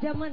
Ivan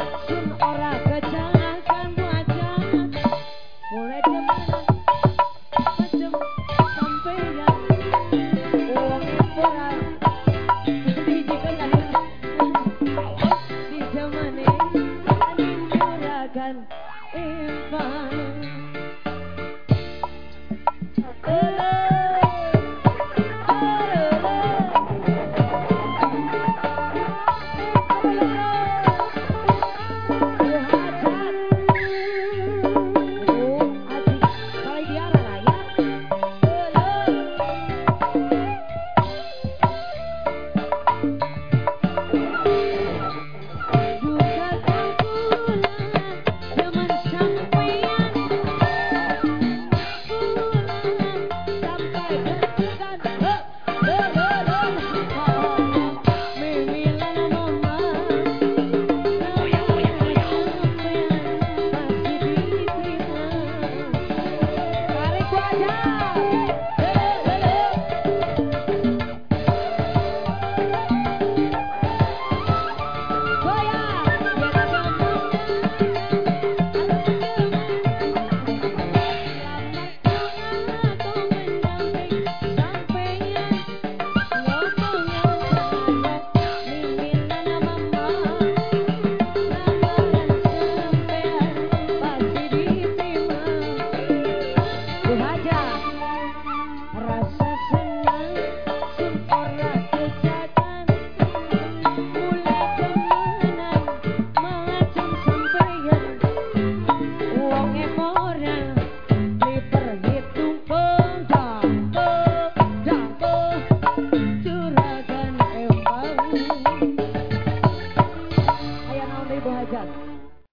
yeah.